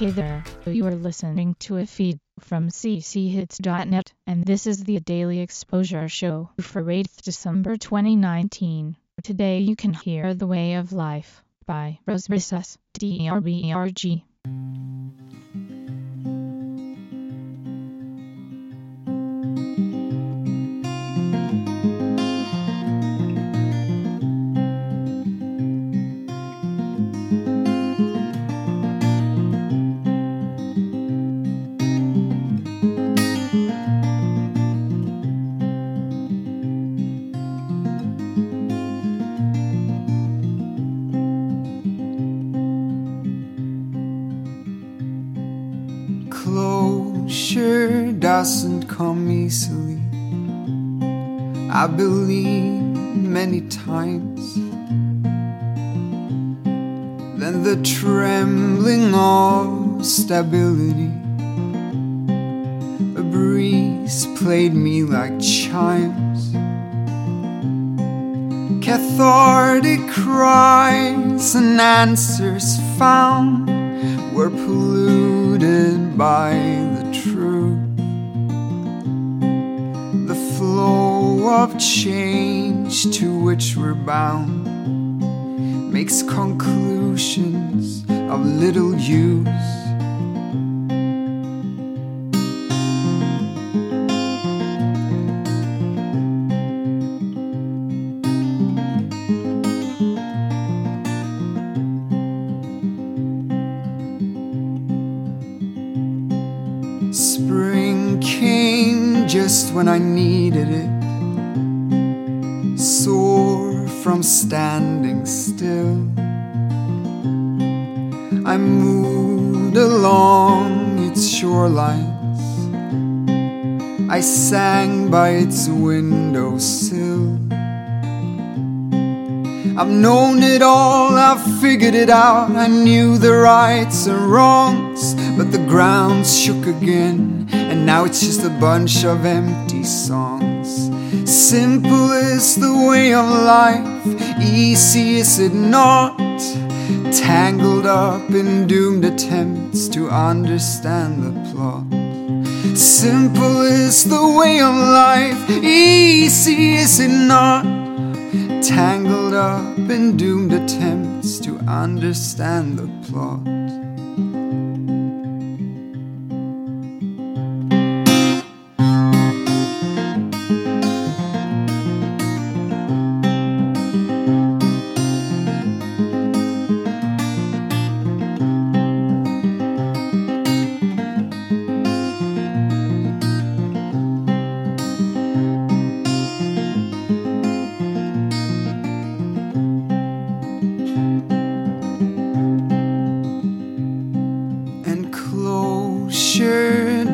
Hey there, you are listening to a feed from cchits.net, and this is the Daily Exposure Show for 8th December 2019. Today you can hear The Way of Life by Rose Recess, D-E-R-B-E-R-G. Doesn't come easily. I believe many times. Then the trembling of stability. A breeze played me like chimes. Cathartic cries and answers found were polluted by of change to which we're bound makes conclusions of little use. Spring came just when I needed it. From standing still. I moved along its shorelines. I sang by its windowsill. I've known it all, I've figured it out. I knew the rights and wrongs, but the ground shook again, and now it's just a bunch of empty songs. Simple is the way of life, easy is it not? Tangled up in doomed attempts to understand the plot. Simple is the way of life, easy is it not? tangled up in doomed attempts to understand the plot.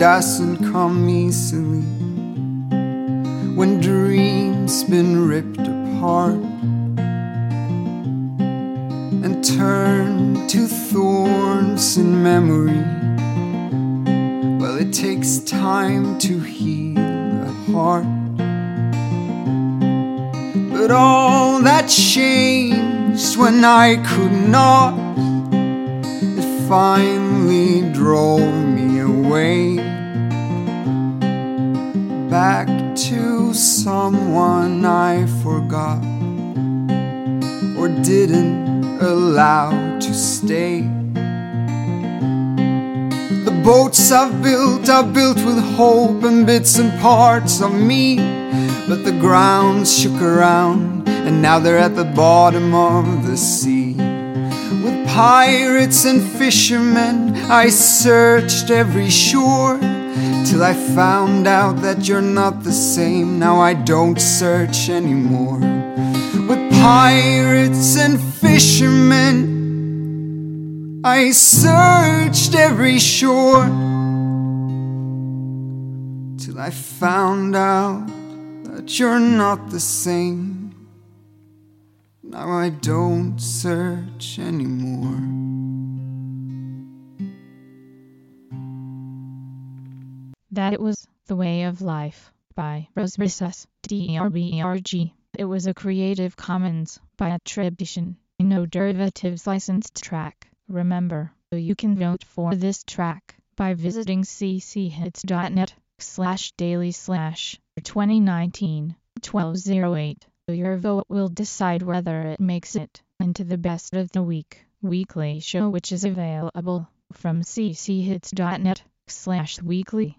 Doesn't come easily when dreams been ripped apart and turned to thorns in memory. Well it takes time to heal a heart. But all that changed when i could not. It finally drove me away back to someone I forgot or didn't allow to stay. The boats I've built are built with hope and bits and parts of me, but the ground shook around and now they're at the bottom of the sea. With pirates and fishermen, I searched every shore till I found out that you're not the same. Now I don't search anymore. With pirates and fishermen, I searched every shore till I found out that you're not the same. Now I don't search anymore. That it was The Way of Life by Rose Recess, D-E-R-B-E-R-G. It was a Creative Commons by attribution, no derivatives licensed track. Remember, You can vote for this track by visiting cchits.net slash daily slash 2019 1208. Your vote will decide whether it makes it into the best of the week weekly show which is available from cchits.net slash weekly.